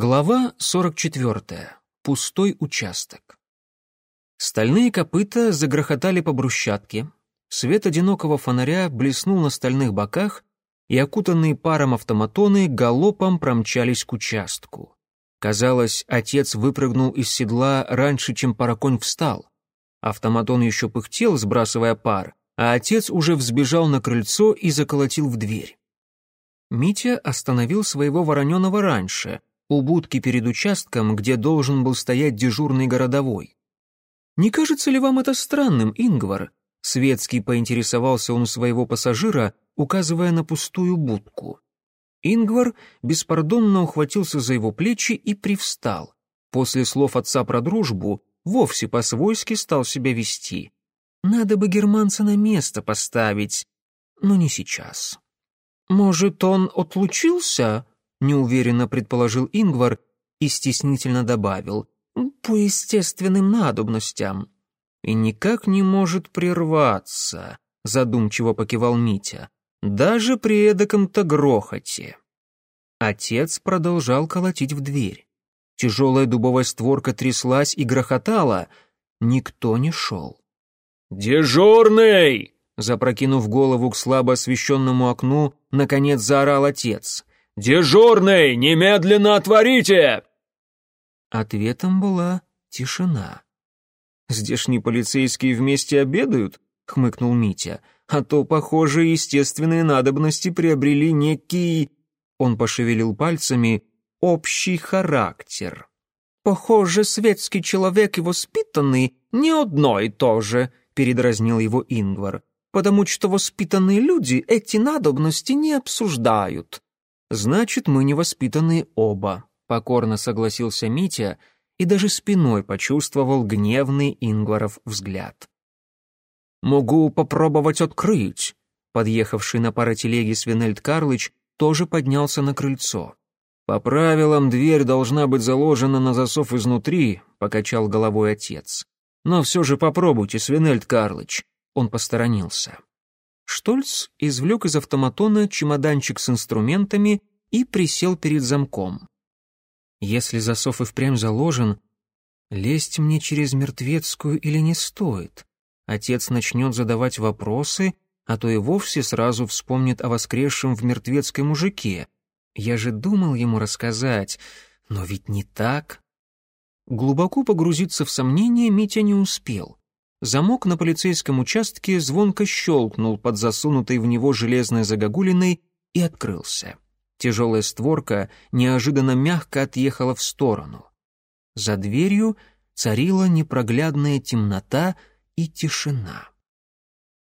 Глава 44. Пустой участок. Стальные копыта загрохотали по брусчатке. Свет одинокого фонаря блеснул на стальных боках, и окутанные паром автоматоны галопом промчались к участку. Казалось, отец выпрыгнул из седла раньше, чем параконь встал. Автоматон еще пыхтел, сбрасывая пар, а отец уже взбежал на крыльцо и заколотил в дверь. Митя остановил своего вороненого раньше — у будки перед участком, где должен был стоять дежурный городовой. «Не кажется ли вам это странным, Ингвар?» Светский поинтересовался он своего пассажира, указывая на пустую будку. Ингвар беспардонно ухватился за его плечи и привстал. После слов отца про дружбу вовсе по-свойски стал себя вести. Надо бы германца на место поставить, но не сейчас. «Может, он отлучился?» Неуверенно предположил Ингвар и стеснительно добавил «по естественным надобностям». «И никак не может прерваться», — задумчиво покивал Митя, «даже при эдаком-то грохоте». Отец продолжал колотить в дверь. Тяжелая дубовая створка тряслась и грохотала. Никто не шел. «Дежурный!» Запрокинув голову к слабо освещенному окну, наконец заорал отец. «Дежурный, немедленно отворите!» Ответом была тишина. «Здешние полицейские вместе обедают?» — хмыкнул Митя. «А то, похоже, естественные надобности приобрели некий...» Он пошевелил пальцами. «Общий характер». «Похоже, светский человек и воспитанный не одно и то же», — передразнил его Ингвар. «Потому что воспитанные люди эти надобности не обсуждают. «Значит, мы невоспитанные оба», — покорно согласился Митя и даже спиной почувствовал гневный Ингваров взгляд. «Могу попробовать открыть», — подъехавший на паротелеге Свинельд Карлыч тоже поднялся на крыльцо. «По правилам, дверь должна быть заложена на засов изнутри», — покачал головой отец. «Но все же попробуйте, Свинельд Карлыч», — он посторонился. Штольц извлек из автоматона чемоданчик с инструментами и присел перед замком. Если засов и впрямь заложен, лезть мне через мертвецкую или не стоит? Отец начнет задавать вопросы, а то и вовсе сразу вспомнит о воскресшем в мертвецкой мужике. Я же думал ему рассказать, но ведь не так. Глубоко погрузиться в сомнения Митя не успел. Замок на полицейском участке звонко щелкнул под засунутой в него железной загогулиной и открылся. Тяжелая створка неожиданно мягко отъехала в сторону. За дверью царила непроглядная темнота и тишина.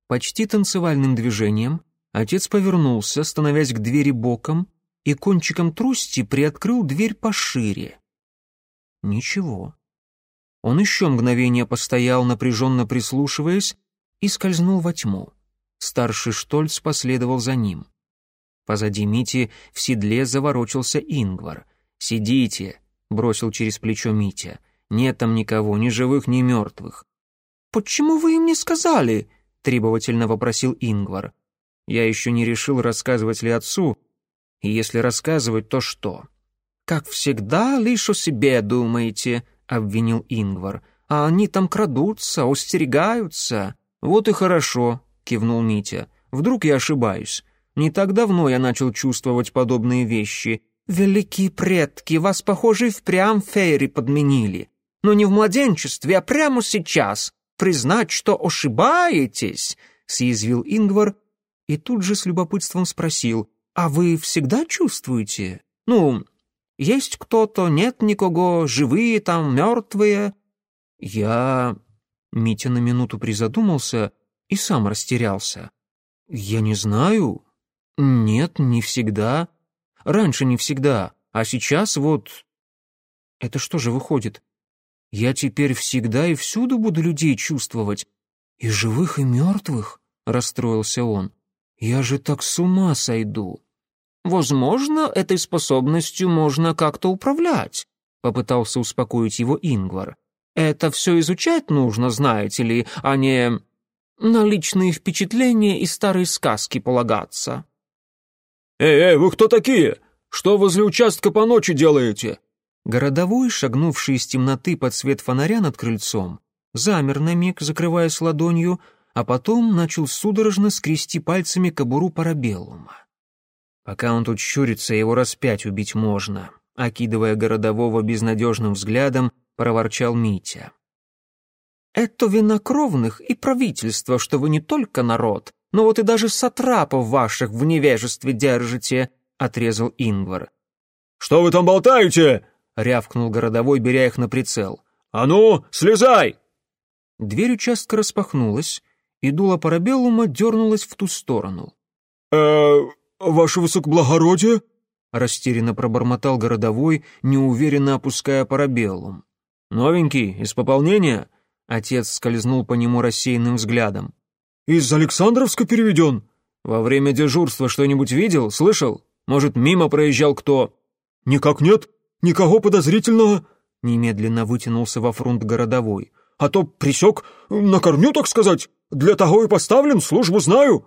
Почти танцевальным движением отец повернулся, становясь к двери боком, и кончиком трости приоткрыл дверь пошире. Ничего. Он еще мгновение постоял, напряженно прислушиваясь, и скользнул во тьму. Старший Штольц последовал за ним. Позади Мити в седле заворочился Ингвар. «Сидите», — бросил через плечо Митя. «Нет там никого, ни живых, ни мертвых». «Почему вы им не сказали?» — требовательно вопросил Ингвар. «Я еще не решил, рассказывать ли отцу, и если рассказывать, то что?» «Как всегда, лишь о себе думаете», обвинил Ингвар. «А они там крадутся, остерегаются». «Вот и хорошо», — кивнул Митя. «Вдруг я ошибаюсь. Не так давно я начал чувствовать подобные вещи. Великие предки, вас, похоже, и впрямь фейри подменили. Но не в младенчестве, а прямо сейчас. Признать, что ошибаетесь», — съязвил Ингвар и тут же с любопытством спросил. «А вы всегда чувствуете? Ну, есть кто-то, нет никого, живые там, мертвые?» «Я...» Митя на минуту призадумался и сам растерялся. «Я не знаю. Нет, не всегда. Раньше не всегда, а сейчас вот...» «Это что же выходит? Я теперь всегда и всюду буду людей чувствовать? И живых, и мертвых?» — расстроился он. «Я же так с ума сойду!» «Возможно, этой способностью можно как-то управлять», — попытался успокоить его Ингвар. «Это все изучать нужно, знаете ли, а не на личные впечатления и старые сказки полагаться». «Эй, эй, вы кто такие? Что возле участка по ночи делаете?» Городовой, шагнувший из темноты под свет фонаря над крыльцом, замер на миг, закрываясь ладонью, а потом начал судорожно скрести пальцами кобуру парабеллума. Пока он тут щурится, его распять убить можно, окидывая городового безнадежным взглядом, проворчал Митя. «Это винокровных и правительство, что вы не только народ, но вот и даже сатрапов ваших в невежестве держите», — отрезал Ингвар. «Что вы там болтаете?» — рявкнул городовой, беря их на прицел. «А ну, слезай!» Дверь участка распахнулась, и дуло парабеллума дернулось в ту сторону. «Э, ваше высокоблагородие?» — растерянно пробормотал городовой, неуверенно опуская парабеллум. «Новенький, из пополнения?» Отец скользнул по нему рассеянным взглядом. «Из Александровска переведен?» «Во время дежурства что-нибудь видел, слышал? Может, мимо проезжал кто?» «Никак нет, никого подозрительного», — немедленно вытянулся во фронт городовой. «А то присек на корню, так сказать. Для того и поставлен, службу знаю».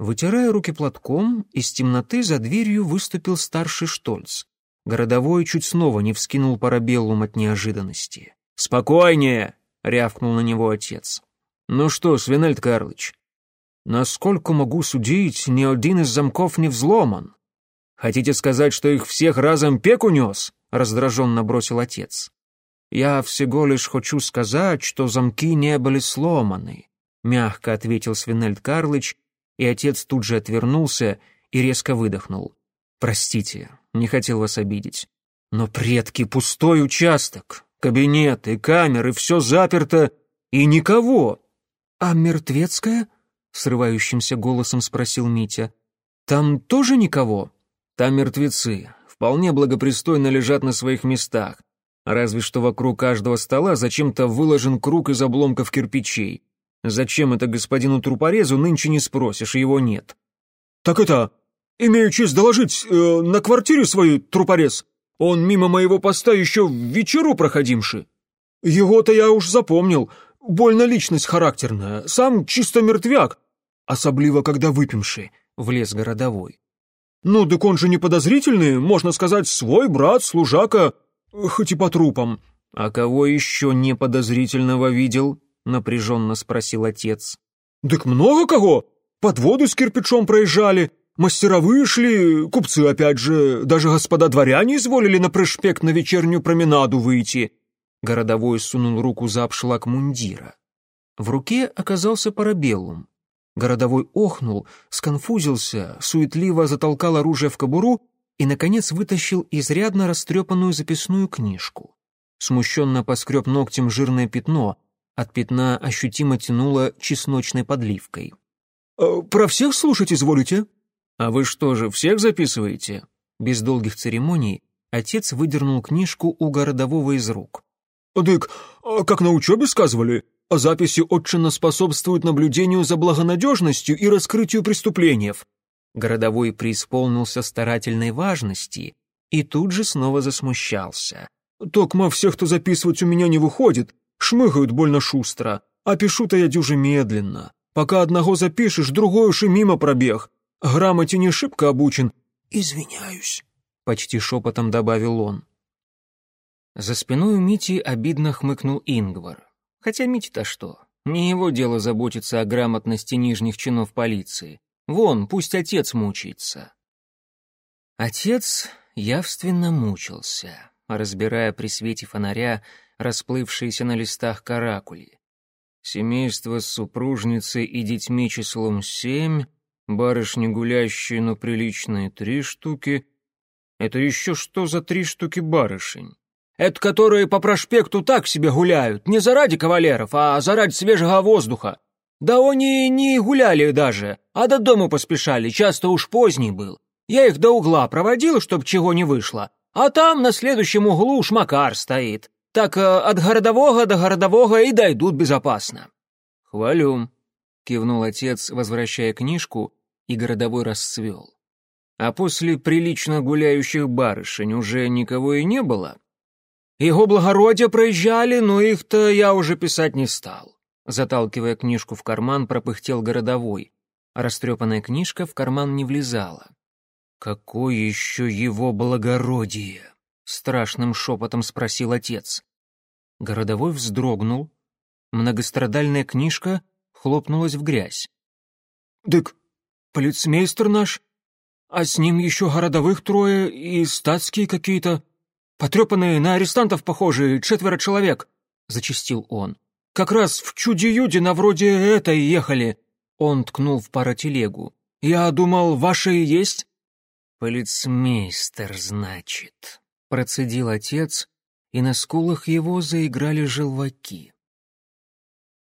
Вытирая руки платком, из темноты за дверью выступил старший Штольц. Городовой чуть снова не вскинул парабеллум от неожиданности. «Спокойнее!» — рявкнул на него отец. «Ну что, Свинельд Карлыч, насколько могу судить, ни один из замков не взломан. Хотите сказать, что их всех разом пек унес?» — раздраженно бросил отец. «Я всего лишь хочу сказать, что замки не были сломаны», — мягко ответил Свинельд Карлыч, и отец тут же отвернулся и резко выдохнул. «Простите, не хотел вас обидеть. Но предки пустой участок. Кабинеты, камеры, все заперто, и никого. А мертвецкая? Срывающимся голосом спросил Митя. Там тоже никого? Там мертвецы. Вполне благопристойно лежат на своих местах. Разве что вокруг каждого стола зачем-то выложен круг из обломков кирпичей. Зачем это господину трупорезу, нынче не спросишь, его нет. «Так это, имею честь доложить, э, на квартире свою трупорез он мимо моего поста еще в вечеру проходимши. Его-то я уж запомнил. Больно личность характерная, сам чисто мертвяк. Особливо, когда выпивший, — влез городовой. Ну, так он же не подозрительный, можно сказать, свой брат, служака, хоть и по трупам. А кого еще не подозрительного видел? — напряженно спросил отец. «Так много кого. Подводы с кирпичом проезжали, Мастера вышли, купцы опять же, даже господа дворяне изволили на прышпект на вечернюю променаду выйти. Городовой сунул руку за обшлаг мундира. В руке оказался парабеллум. Городовой охнул, сконфузился, суетливо затолкал оружие в кобуру и, наконец, вытащил изрядно растрепанную записную книжку. Смущенно поскреб ногтем жирное пятно, от пятна ощутимо тянуло чесночной подливкой. «Э, «Про всех слушать изволите?» «А вы что же, всех записываете?» Без долгих церемоний отец выдернул книжку у городового из рук. «Дык, а как на учебе сказывали, а записи отчинно способствуют наблюдению за благонадежностью и раскрытию преступлений». Городовой преисполнился старательной важности и тут же снова засмущался. «Токма всех, кто записывать у меня не выходит, шмыгают больно шустро, а пишу-то я дюже медленно. Пока одного запишешь, другой уж и мимо пробег. Грамоте не шибко обучен. Извиняюсь, почти шепотом добавил он. За спиной у Мити обидно хмыкнул Ингвар. Хотя Мити-то что? Не его дело заботиться о грамотности нижних чинов полиции. Вон, пусть отец мучается. Отец явственно мучился, разбирая при свете фонаря расплывшиеся на листах каракули. Семейство с супружницей и детьми числом семь — барышни гулящие, но приличные, три штуки. Это еще что за три штуки барышень? Это которые по проспекту так себе гуляют, не заради кавалеров, а заради свежего воздуха. Да они не гуляли даже, а до дома поспешали, часто уж поздний был. Я их до угла проводил, чтоб чего не вышло, а там на следующем углу уж Макар стоит. Так э, от городового до городового и дойдут безопасно. «Хвалю», — кивнул отец, возвращая книжку и городовой расцвел. А после прилично гуляющих барышень уже никого и не было? Его благородие проезжали, но их-то я уже писать не стал. Заталкивая книжку в карман, пропыхтел городовой. Растрепанная книжка в карман не влезала. Какое еще его благородие! — страшным шепотом спросил отец. Городовой вздрогнул. Многострадальная книжка хлопнулась в грязь. «Дык, полицмейстер наш, а с ним еще городовых трое и статские какие-то, потрепанные на арестантов похожие, четверо человек», — зачистил он. «Как раз в чуде-юде на вроде этой ехали». Он ткнул в паротелегу. «Я думал, ваши есть?» «Полицмейстер, значит», — процедил отец, и на скулах его заиграли желваки.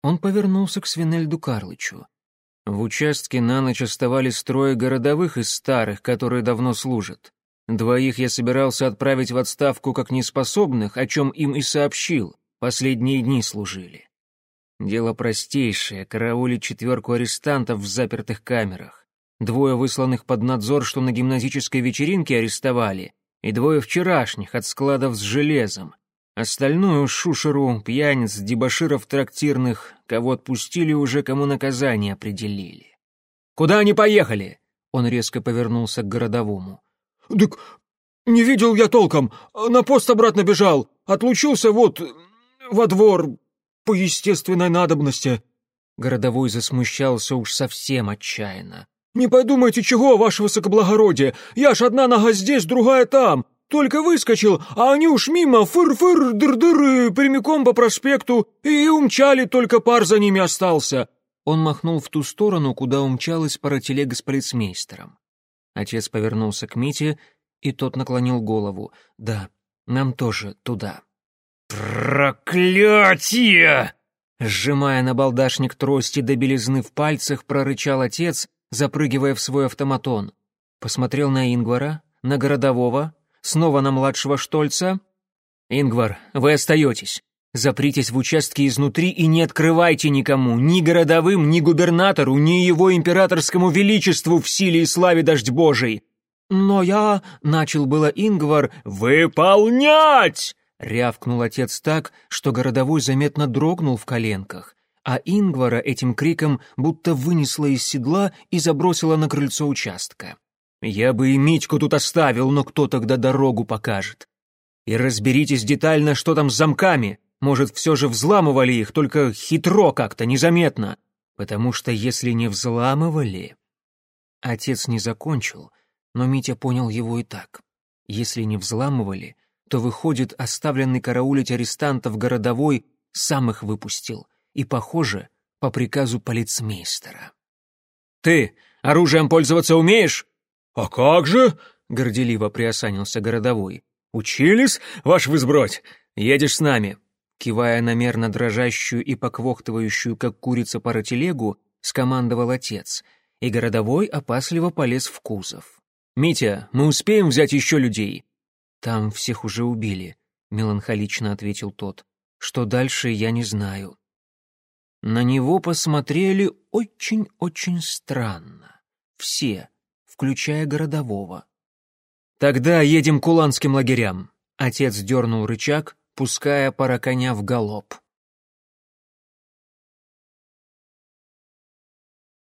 Он повернулся к Свинельду Карлычу. В участке на ночь оставались трое городовых из старых, которые давно служат. Двоих я собирался отправить в отставку как неспособных, о чем им и сообщил, последние дни служили. Дело простейшее, караулить четверку арестантов в запертых камерах. Двое высланных под надзор, что на гимназической вечеринке арестовали, и двое вчерашних от складов с железом. Остальную шушеру, пьяниц, дебоширов трактирных, кого отпустили уже, кому наказание определили. «Куда они поехали?» Он резко повернулся к городовому. «Дык, не видел я толком. На пост обратно бежал. Отлучился вот во двор по естественной надобности». Городовой засмущался уж совсем отчаянно. «Не подумайте, чего, ваше высокоблагородие! Я ж одна нога здесь, другая там! Только выскочил, а они уж мимо фыр-фыр, дыр-дыры, прямиком по проспекту, и умчали, только пар за ними остался!» Он махнул в ту сторону, куда умчалась паротелега с полицмейстером. Отец повернулся к Мите, и тот наклонил голову. «Да, нам тоже туда». «Проклятие!» Сжимая на балдашник трости до белизны в пальцах, прорычал отец, запрыгивая в свой автоматон. Посмотрел на Ингвара, на городового, снова на младшего Штольца. «Ингвар, вы остаетесь. Запритесь в участке изнутри и не открывайте никому, ни городовым, ни губернатору, ни его императорскому величеству в силе и славе дождь Божий». «Но я...» — начал было Ингвар. «Выполнять!» — рявкнул отец так, что городовой заметно дрогнул в коленках а Ингвара этим криком будто вынесла из седла и забросила на крыльцо участка. «Я бы и Митьку тут оставил, но кто тогда дорогу покажет? И разберитесь детально, что там с замками. Может, все же взламывали их, только хитро как-то, незаметно. Потому что если не взламывали...» Отец не закончил, но Митя понял его и так. Если не взламывали, то, выходит, оставленный караулить арестантов городовой сам их выпустил — и, похоже, по приказу полицмейстера. «Ты оружием пользоваться умеешь?» «А как же?» — горделиво приосанился городовой. «Учились, ваш вызбродь? Едешь с нами». Кивая на мерно дрожащую и поквохтывающую, как курица, паротелегу, скомандовал отец, и городовой опасливо полез в кузов. «Митя, мы успеем взять еще людей?» «Там всех уже убили», — меланхолично ответил тот. «Что дальше, я не знаю». На него посмотрели очень-очень странно. Все, включая городового. «Тогда едем к уланским лагерям», — отец дернул рычаг, пуская пара коня в галоп.